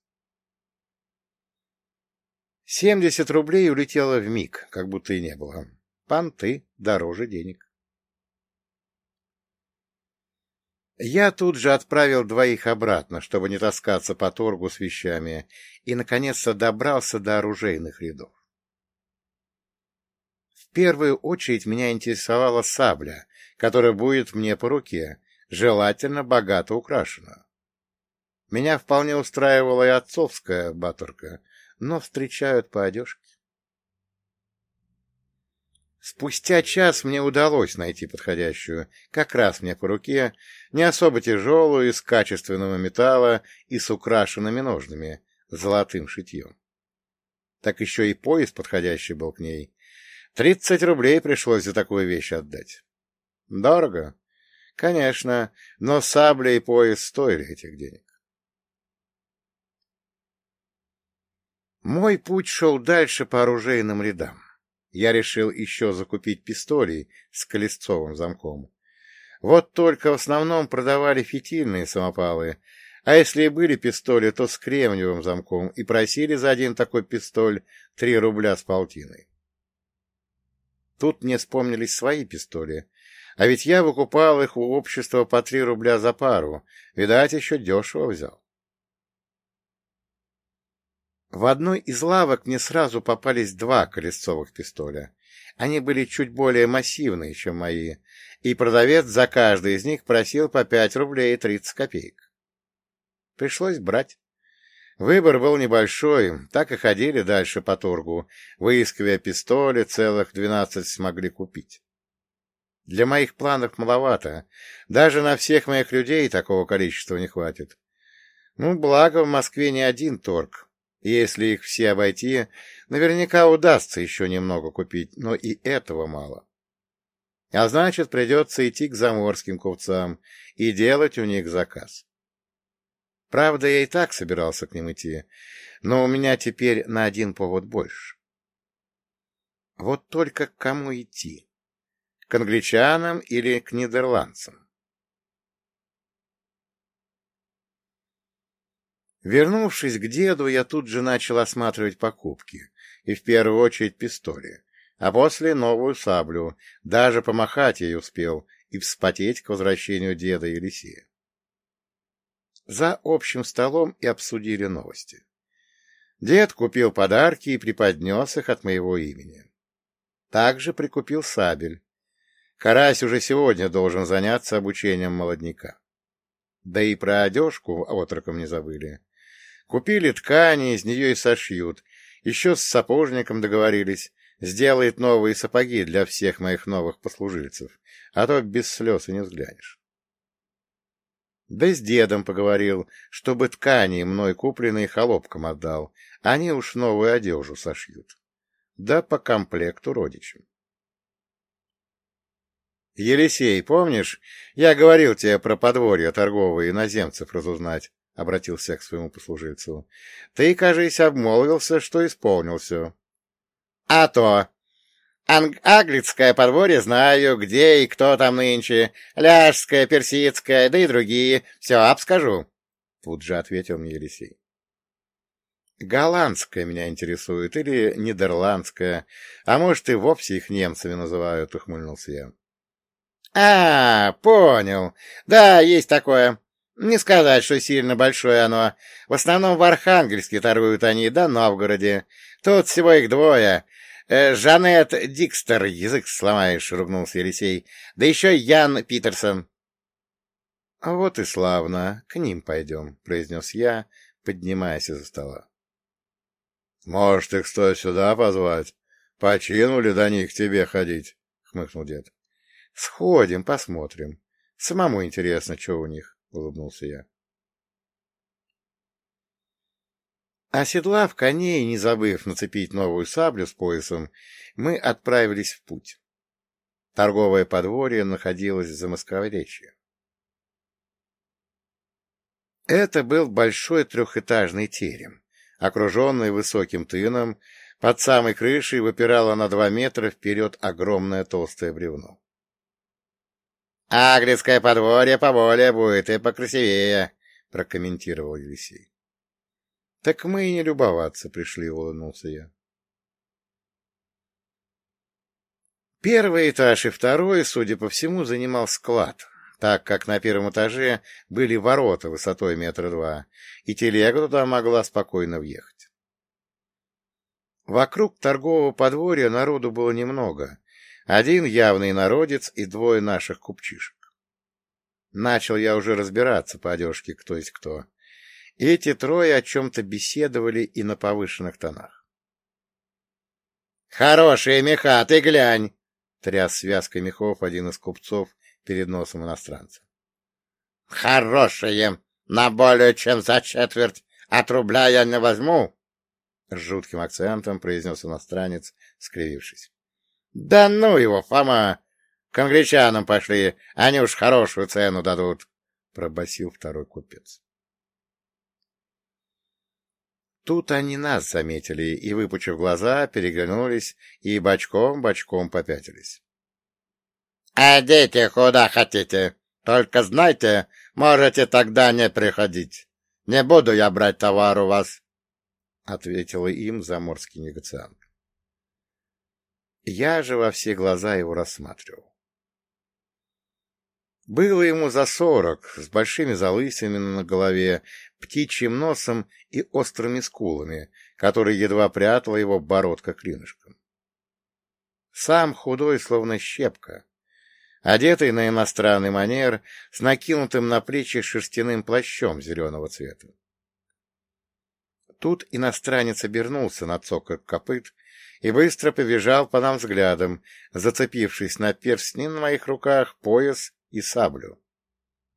Семьдесят рублей улетело в миг, как будто и не было. Панты дороже денег. Я тут же отправил двоих обратно, чтобы не таскаться по торгу с вещами, и, наконец-то, добрался до оружейных рядов. Первую очередь меня интересовала сабля, которая будет мне по руке, желательно богато украшена. Меня вполне устраивала и отцовская батурка, но встречают по одежке. Спустя час мне удалось найти подходящую, как раз мне по руке, не особо тяжелую, из качественного металла и с украшенными ножными, золотым шитьем. Так еще и пояс подходящий был к ней. Тридцать рублей пришлось за такую вещь отдать. Дорого? Конечно, но сабля и пояс стоили этих денег. Мой путь шел дальше по оружейным рядам я решил еще закупить пистоли с колесцовым замком. Вот только в основном продавали фитильные самопалы, а если и были пистоли, то с кремниевым замком, и просили за один такой пистоль три рубля с полтиной. Тут мне вспомнились свои пистоли, а ведь я выкупал их у общества по три рубля за пару, видать, еще дешево взял. В одной из лавок мне сразу попались два колесцовых пистоля. Они были чуть более массивные, чем мои, и продавец за каждый из них просил по пять рублей и тридцать копеек. Пришлось брать. Выбор был небольшой, так и ходили дальше по торгу, выискивая пистоли, целых двенадцать смогли купить. Для моих планов маловато, даже на всех моих людей такого количества не хватит. Ну, благо в Москве не один торг, если их все обойти, наверняка удастся еще немного купить, но и этого мало. А значит, придется идти к заморским купцам и делать у них заказ. Правда, я и так собирался к ним идти, но у меня теперь на один повод больше. Вот только к кому идти? К англичанам или к нидерландцам? Вернувшись к деду, я тут же начал осматривать покупки, и в первую очередь пистоли, а после новую саблю, даже помахать ей успел и вспотеть к возвращению деда Елисея. За общим столом и обсудили новости. Дед купил подарки и преподнес их от моего имени. Также прикупил сабель. Карась уже сегодня должен заняться обучением молодняка. Да и про одежку отроком не забыли. Купили ткани, из нее и сошьют. Еще с сапожником договорились. Сделает новые сапоги для всех моих новых послужильцев, а то без слез и не взглянешь. Да с дедом поговорил, чтобы ткани мной купленные холопкам отдал. Они уж новую одежду сошьют. Да по комплекту родичам. Елисей, помнишь, я говорил тебе про подворье торговые иноземцев разузнать? — обратился к своему послужильцу. — Ты, кажись, обмолвился, что исполнил все. — А то! Анг Аглицкое подворье знаю, где и кто там нынче, Ляжское, Персидское, да и другие. Все обскажу. Тут же ответил мне Елисей. Голландское меня интересует, или нидерландское, а может и вовсе их немцами называют, ухмыльнулся я. — А, понял. Да, есть такое. Не сказать, что сильно большое оно. В основном в Архангельске торгуют они, да Новгороде. Тут всего их двое. Э, Жанет Дикстер, язык сломаешь, — ругнулся Елисей. Да еще Ян Питерсон. — Вот и славно. К ним пойдем, — произнес я, поднимаясь из-за стола. — Может, их стоит сюда позвать? Починули до них тебе ходить, — хмыкнул дед. — Сходим, посмотрим. Самому интересно, что у них, — улыбнулся я. Оседлав коней, не забыв нацепить новую саблю с поясом, мы отправились в путь. Торговое подворье находилось за Москворечье. Это был большой трехэтажный терем окруженный высоким тыном, под самой крышей выпирало на два метра вперед огромное толстое бревно. — Агрецкое подворье поболее будет и покрасивее, — прокомментировал Елисей. — Так мы и не любоваться пришли, — улыбнулся я. Первый этаж и второй, судя по всему, занимал склад, так как на первом этаже были ворота высотой метра два, и телега туда могла спокойно въехать. Вокруг торгового подворья народу было немного. Один явный народец и двое наших купчишек. Начал я уже разбираться по одежке, кто есть кто. Эти трое о чем-то беседовали и на повышенных тонах. — Хорошие меха, ты глянь! — тряс связкой мехов один из купцов перед носом иностранца. — Хорошие! На более чем за четверть от рубля я не возьму! — с жутким акцентом произнес иностранец, скривившись. — Да ну его, Фома! К англичанам пошли, они уж хорошую цену дадут! — пробасил второй купец. Тут они нас заметили и, выпучив глаза, переглянулись и бочком-бочком попятились. — Одите куда хотите, только знайте, можете тогда не приходить. Не буду я брать товар у вас, — ответила им заморский негациант. Я же во все глаза его рассматривал. Было ему за сорок, с большими залысинами на голове, птичьим носом и острыми скулами, которые едва прятала его бородка клинышком. Сам худой, словно щепка, одетый на иностранный манер, с накинутым на плечи шерстяным плащом зеленого цвета. Тут иностранец обернулся на цокот копыт и быстро побежал по нам взглядом, зацепившись на перстни на моих руках, пояс и саблю.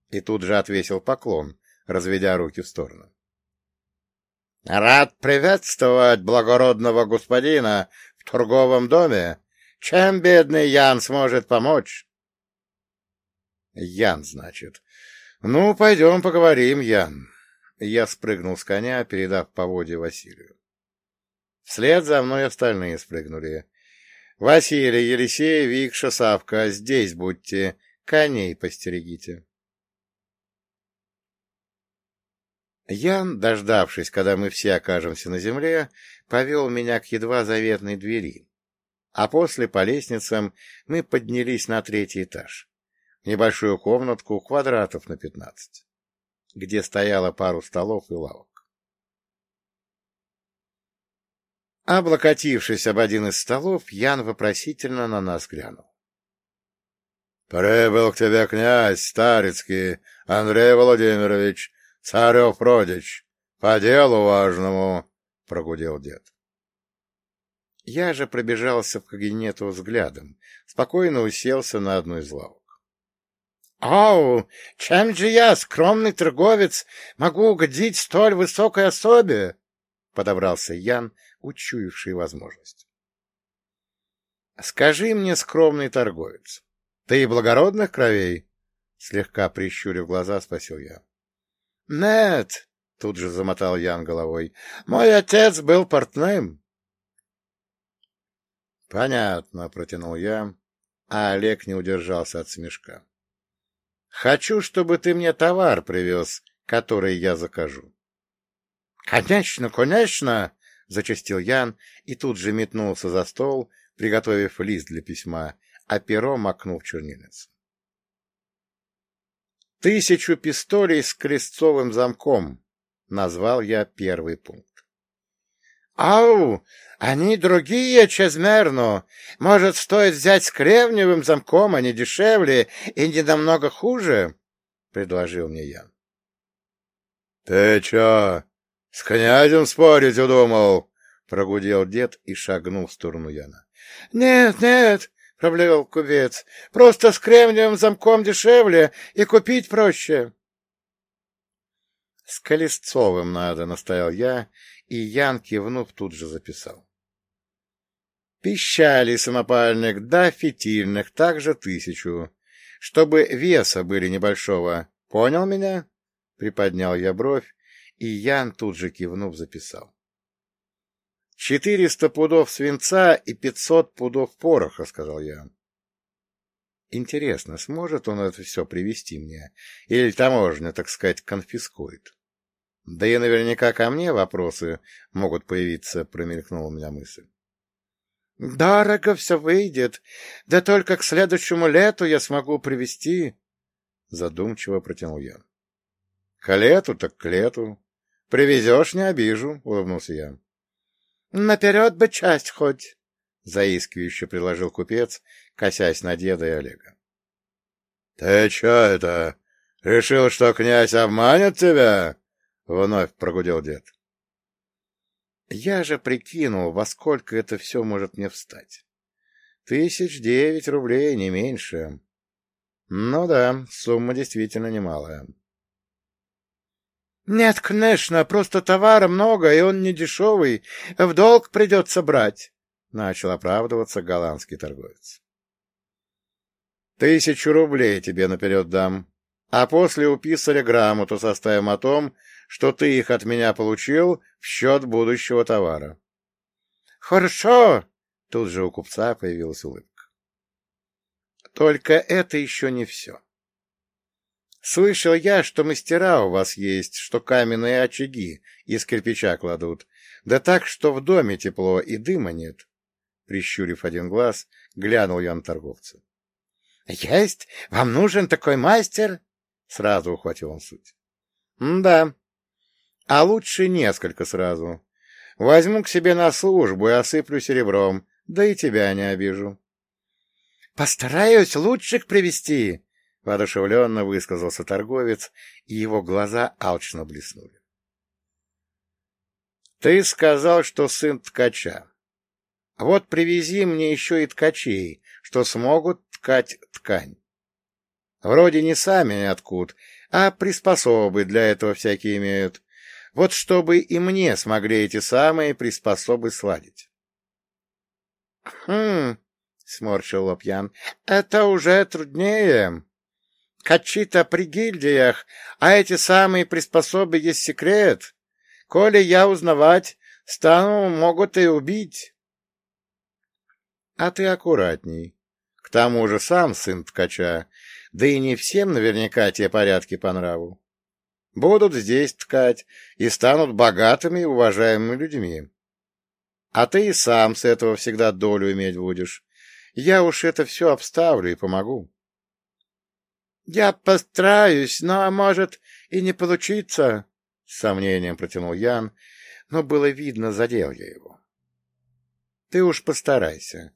И тут же отвесил поклон, разведя руки в сторону. — Рад приветствовать благородного господина в торговом доме. Чем бедный Ян сможет помочь? Ян, значит. Ну, пойдем поговорим, Ян. Я спрыгнул с коня, передав поводье Василию. Вслед за мной остальные спрыгнули. Василий, Елисей, Викша, Савка, здесь будьте, коней постерегите. Ян, дождавшись, когда мы все окажемся на земле, повел меня к едва заветной двери, а после по лестницам мы поднялись на третий этаж небольшую комнатку квадратов на пятнадцать, где стояло пару столов и лавок. Облокотившись об один из столов, Ян вопросительно на нас глянул. — Прибыл к тебе князь Старицкий Андрей Владимирович, царев родич, по делу важному, — прогудел дед. Я же пробежался в кабинету взглядом, спокойно уселся на одну из лавок. «Ау, чем же я, скромный торговец, могу угодить столь высокой особе?» — подобрался Ян, учуявший возможность. «Скажи мне, скромный торговец, ты благородных кровей?» — слегка прищурив глаза, спросил я. «Нет», — тут же замотал Ян головой, — «мой отец был портным». — Понятно, — протянул я, а Олег не удержался от смешка. — Хочу, чтобы ты мне товар привез, который я закажу. — Конечно, конечно! — зачастил Ян и тут же метнулся за стол, приготовив лист для письма, а перо макнул в чернильницу. «Тысячу пистолей с крестцовым замком», — назвал я первый пункт. «Ау, они другие чрезмерно. Может, стоит взять с кремниевым замком, они дешевле и не намного хуже?» — предложил мне Ян. «Ты чё, с князем спорить удумал?» — прогудел дед и шагнул в сторону Яна. «Нет, нет, — проблеял купец. — Просто с кремниевым замком дешевле и купить проще. — С Колесцовым надо, — настоял я, и Ян, кивнув, тут же записал. Пищали самопальных, да фитильных, также тысячу, чтобы веса были небольшого. Понял меня? Приподнял я бровь, и Ян тут же кивнув записал. «Четыреста пудов свинца и пятьсот пудов пороха», — сказал я. «Интересно, сможет он это все привезти мне? Или таможня, так сказать, конфискует?» «Да и наверняка ко мне вопросы могут появиться», — промелькнула у меня мысль. «Дорого все выйдет, да только к следующему лету я смогу привезти», — задумчиво протянул я. «К лету так к лету. Привезешь, не обижу», — улыбнулся я. — Наперед бы часть хоть, — заискивающе приложил купец, косясь на деда и Олега. — Ты чё это? Решил, что князь обманет тебя? — вновь прогудел дед. Я же прикинул, во сколько это все может мне встать. Тысяч девять рублей, не меньше. Ну да, сумма действительно немалая. «Нет, конечно, просто товара много, и он не дешевый. В долг придется брать», — начал оправдываться голландский торговец. «Тысячу рублей тебе наперед дам, а после у писаря грамоту составим о том, что ты их от меня получил в счет будущего товара». «Хорошо!» — тут же у купца появилась улыбка. «Только это еще не все. Слышал я, что мастера у вас есть, что каменные очаги из кирпича кладут, да так, что в доме тепло и дыма нет. Прищурив один глаз, глянул я на торговца. — Есть? Вам нужен такой мастер? — сразу ухватил он суть. — Да. А лучше несколько сразу. Возьму к себе на службу и осыплю серебром, да и тебя не обижу. — Постараюсь лучших привести Воодушевленно высказался торговец, и его глаза алчно блеснули. — Ты сказал, что сын ткача. Вот привези мне еще и ткачей, что смогут ткать ткань. Вроде не сами откуда, а приспособы для этого всякие имеют. Вот чтобы и мне смогли эти самые приспособы сладить. — Хм, — сморщил Лопьян, — это уже труднее. Качи-то при гильдиях, а эти самые приспособы есть секрет. Коли я узнавать стану, могут и убить. А ты аккуратней. К тому же сам сын ткача, да и не всем наверняка те порядки по нраву. Будут здесь ткать и станут богатыми и уважаемыми людьми. А ты и сам с этого всегда долю иметь будешь. Я уж это все обставлю и помогу. «Я постараюсь, но, может, и не получится», — с сомнением протянул Ян, но было видно, задел я его. «Ты уж постарайся.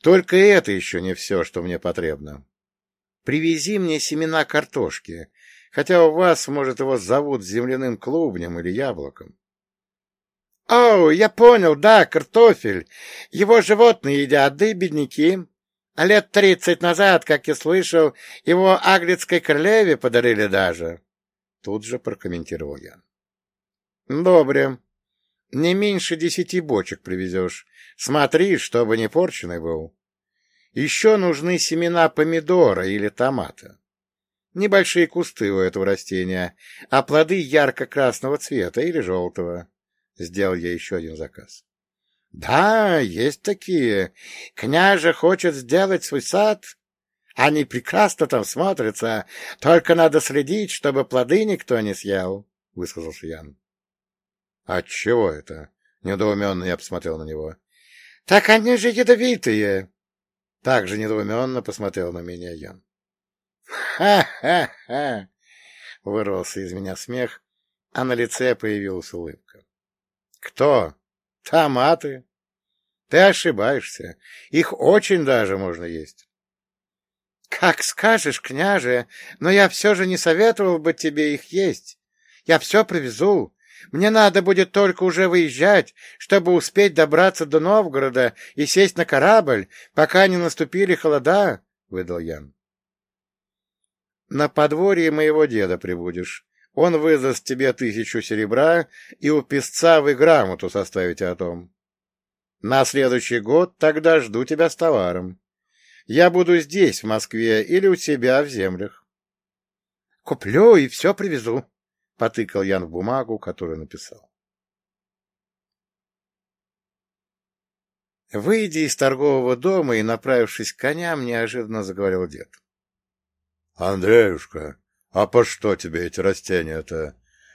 Только это еще не все, что мне потребно. Привези мне семена картошки, хотя у вас, может, его зовут земляным клубнем или яблоком». «О, я понял, да, картофель. Его животные едят, да и бедняки», лет тридцать назад, как я слышал, его аглицкой королеве подарили даже. Тут же прокомментировал я. Добре. Не меньше десяти бочек привезешь. Смотри, чтобы не порченый был. Еще нужны семена помидора или томата. Небольшие кусты у этого растения, а плоды ярко-красного цвета или желтого. Сделал я еще один заказ. — Да, есть такие. Княже хочет сделать свой сад. Они прекрасно там смотрятся, только надо следить, чтобы плоды никто не съел, — высказался Ян. — Отчего это? — недоуменно я посмотрел на него. — Так они же ядовитые! Также недоуменно посмотрел на меня Ян. «Ха-ха-ха!» — вырвался из меня смех, а на лице появилась улыбка. «Кто? Томаты? Ты ошибаешься. Их очень даже можно есть». «Как скажешь, княже, но я все же не советовал бы тебе их есть. Я все привезу. Мне надо будет только уже выезжать, чтобы успеть добраться до Новгорода и сесть на корабль, пока не наступили холода», — выдал Ян. «На подворье моего деда прибудешь. Он выдаст тебе тысячу серебра и у песца вы грамоту составите о том. На следующий год тогда жду тебя с товаром. Я буду здесь, в Москве, или у тебя в землях. — Куплю и все привезу, — потыкал Ян в бумагу, которую написал. Выйдя из торгового дома и направившись к коням, неожиданно заговорил дед. — Андреюшка, а по что тебе эти растения-то?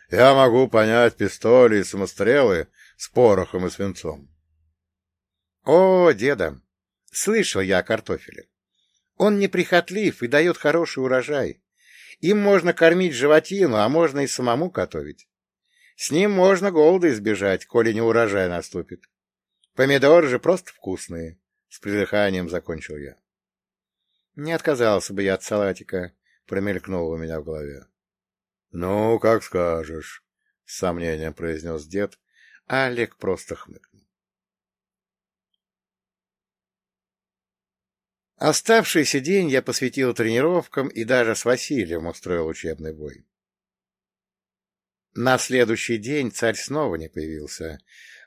Я могу понять пистоли и самострелы с порохом и свинцом. — О, деда, слышал я о картофеле. Он неприхотлив и дает хороший урожай. Им можно кормить животину, а можно и самому готовить. С ним можно голода избежать, коли не урожай наступит. Помидоры же просто вкусные. С придыханием закончил я. Не отказался бы я от салатика, промелькнуло у меня в голове. — Ну, как скажешь, — с сомнением произнес дед, Олег просто хмыкнул. Оставшийся день я посвятил тренировкам и даже с Василием устроил учебный бой. На следующий день царь снова не появился.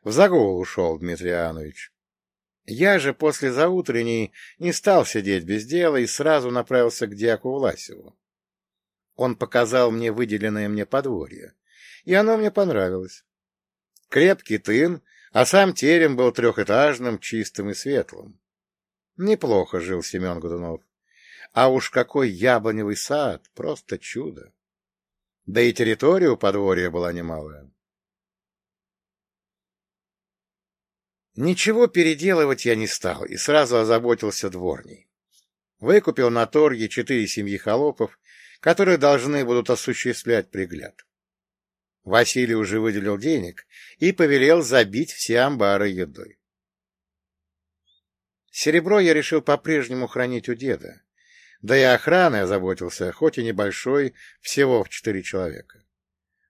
В загул ушел Дмитрий Иоаннович. Я же после заутренней не стал сидеть без дела и сразу направился к дьяку Власеву. Он показал мне выделенное мне подворье, и оно мне понравилось. Крепкий тын, а сам терем был трехэтажным, чистым и светлым. Неплохо жил Семен Годунов. А уж какой яблоневый сад, просто чудо. Да и территория у подворья была немалая. Ничего переделывать я не стал и сразу озаботился дворней. Выкупил на торге четыре семьи холопов, которые должны будут осуществлять пригляд. Василий уже выделил денег и повелел забить все амбары едой. Серебро я решил по-прежнему хранить у деда, да и охраной озаботился, хоть и небольшой, всего в четыре человека.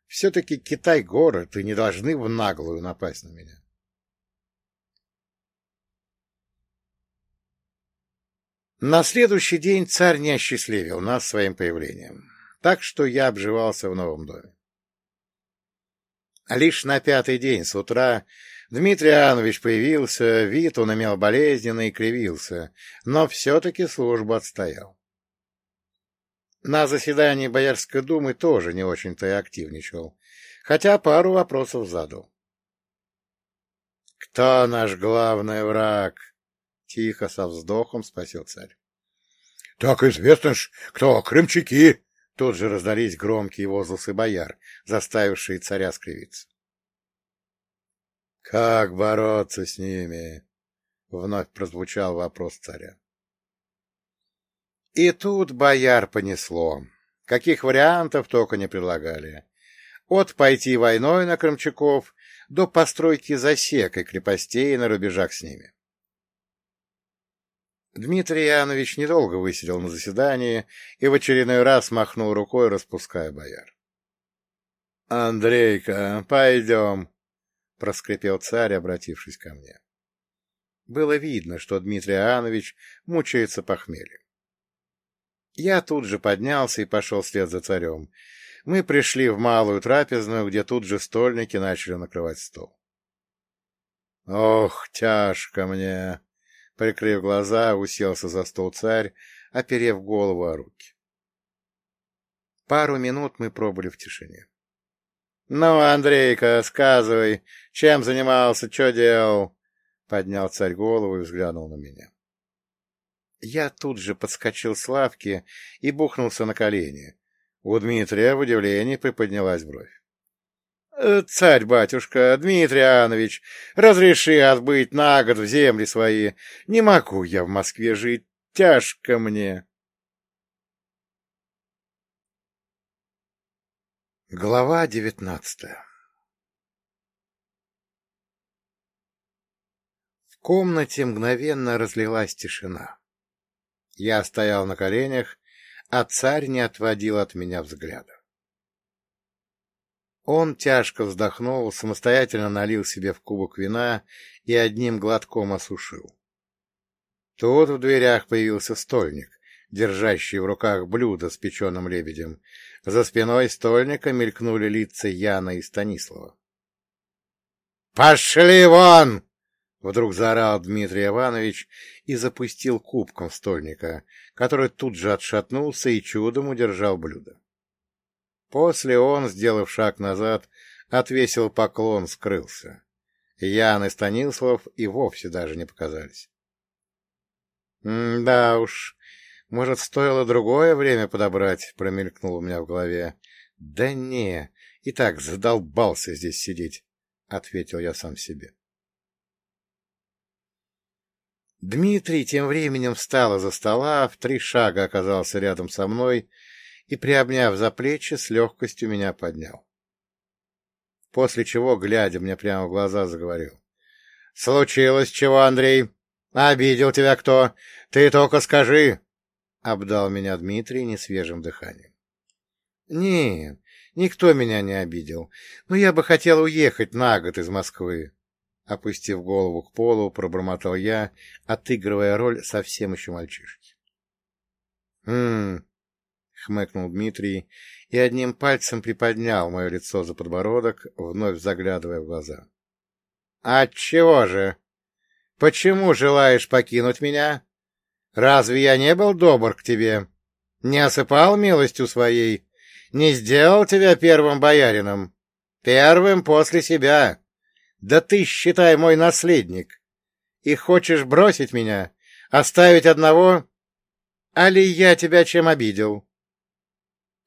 Все-таки Китай — город, и не должны в наглую напасть на меня. На следующий день царь не осчастливил нас своим появлением, так что я обживался в новом доме. Лишь на пятый день с утра Дмитрий Иоаннович появился, вид он имел болезненный и кривился, но все-таки службу отстоял. На заседании Боярской думы тоже не очень-то и активничал, хотя пару вопросов задал. — Кто наш главный враг? Тихо, со вздохом спросил царь. — Так известно ж, кто крымчаки! Тут же раздались громкие возгласы бояр, заставившие царя скривиться. — Как бороться с ними? — вновь прозвучал вопрос царя. И тут бояр понесло. Каких вариантов только не предлагали. От пойти войной на крымчаков до постройки засек и крепостей на рубежах с ними. Дмитрий Янович недолго высидел на заседании и в очередной раз махнул рукой, распуская бояр. — Андрейка, пойдем, — проскрипел царь, обратившись ко мне. Было видно, что Дмитрий Иоаннович мучается похмельем. Я тут же поднялся и пошел вслед за царем. Мы пришли в малую трапезную, где тут же стольники начали накрывать стол. — Ох, тяжко мне! Прикрыв глаза, уселся за стол царь, оперев голову о руки. Пару минут мы пробыли в тишине. — Ну, Андрейка, сказывай, чем занимался, что делал? Поднял царь голову и взглянул на меня. Я тут же подскочил с лавки и бухнулся на колени. У Дмитрия в удивлении приподнялась бровь. «Э, — Царь-батюшка, Дмитрий Иоаннович, разреши отбыть на год в земли свои. Не могу я в Москве жить, тяжко мне. Глава девятнадцатая В комнате мгновенно разлилась тишина. Я стоял на коленях, а царь не отводил от меня взгляда. Он тяжко вздохнул, самостоятельно налил себе в кубок вина и одним глотком осушил. Тут в дверях появился стольник, держащий в руках блюдо с печеным лебедем. За спиной стольника мелькнули лица Яна и Станислава. — Пошли вон! Вдруг заорал Дмитрий Иванович и запустил кубком стольника, который тут же отшатнулся и чудом удержал блюдо. После он, сделав шаг назад, отвесил поклон, скрылся. Ян и Станислав и вовсе даже не показались. — Да уж, может, стоило другое время подобрать, — промелькнуло у меня в голове. — Да не, и так задолбался здесь сидеть, — ответил я сам себе. Дмитрий тем временем встал из-за стола, в три шага оказался рядом со мной и, приобняв за плечи, с легкостью меня поднял. После чего, глядя мне прямо в глаза, заговорил. — Случилось чего, Андрей? Обидел тебя кто? Ты только скажи! — обдал меня Дмитрий несвежим дыханием. — Нет, никто меня не обидел, но я бы хотел уехать на год из Москвы. Опустив голову к полу, пробормотал я, отыгрывая роль совсем еще мальчишки. «Хм...» — хмыкнул Дмитрий и одним пальцем приподнял мое лицо за подбородок, вновь заглядывая в глаза. «Отчего же? Почему желаешь покинуть меня? Разве я не был добр к тебе? Не осыпал милостью своей? Не сделал тебя первым боярином? Первым после себя?» Да ты, считай, мой наследник. И хочешь бросить меня? Оставить одного? Али я тебя чем обидел?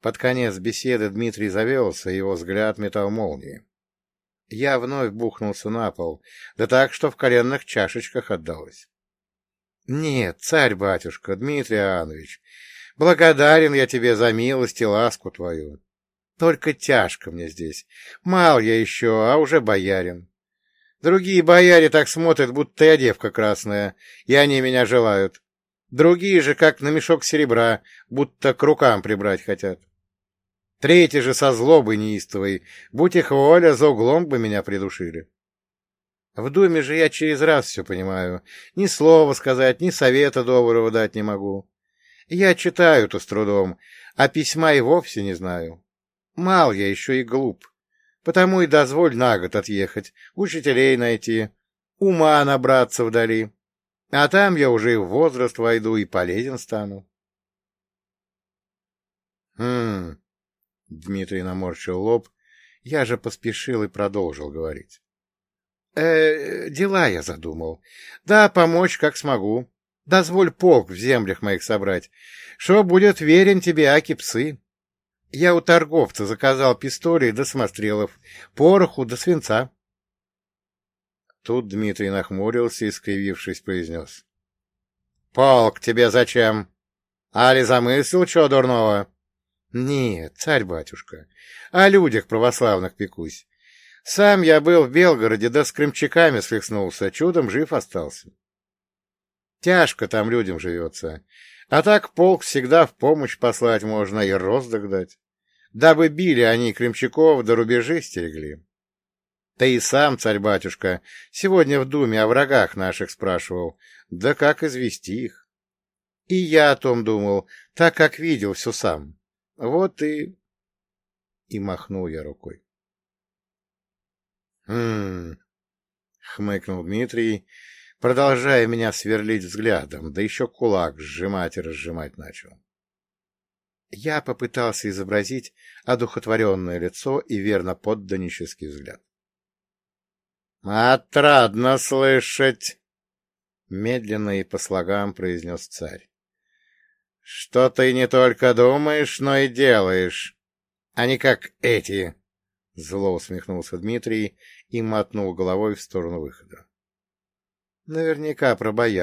Под конец беседы Дмитрий завелся, его взгляд метал молнии. Я вновь бухнулся на пол, да так, что в коленных чашечках отдалось. — Нет, царь-батюшка, Дмитрий Иоаннович, благодарен я тебе за милость и ласку твою. Только тяжко мне здесь. Мал я еще, а уже боярин. Другие бояре так смотрят, будто я девка красная, и они меня желают. Другие же, как на мешок серебра, будто к рукам прибрать хотят. Третий же со злобой неистовой, будь их воля, за углом бы меня придушили. В думе же я через раз все понимаю. Ни слова сказать, ни совета доброго дать не могу. Я читаю-то с трудом, а письма и вовсе не знаю. Мал я еще и глуп. Потому и дозволь на год отъехать, учителей найти, ума набраться вдали. А там я уже в возраст войду и полезен стану. Хм. Дмитрий наморщил лоб. Я же поспешил и продолжил говорить. Э, дела я задумал. Да, помочь как смогу. Дозволь полк в землях моих собрать. Что будет верен тебе, аки псы. Я у торговца заказал пистоли до самострелов, пороху до свинца. Тут Дмитрий нахмурился и, скривившись, произнес. — Полк тебе зачем? Али замыслил чего дурного? — Нет, царь-батюшка, о людях православных пекусь. Сам я был в Белгороде, да с крымчаками свихнулся, чудом жив остался. Тяжко там людям живется, а так полк всегда в помощь послать можно и роздых дать дабы били они крымчаков до рубежи стерегли. Ты и сам, царь-батюшка, сегодня в думе о врагах наших спрашивал, да как извести их? И я о том думал, так как видел все сам. Вот и... И махнул я рукой. «Хм...» — хмыкнул Дмитрий, продолжая меня сверлить взглядом, да еще кулак сжимать и разжимать начал. Я попытался изобразить одухотворенное лицо и верно подданнический взгляд. Отрадно слышать, — медленно и по слогам произнес царь. — Что ты не только думаешь, но и делаешь, а не как эти. Зло усмехнулся Дмитрий и мотнул головой в сторону выхода. Наверняка про бояр.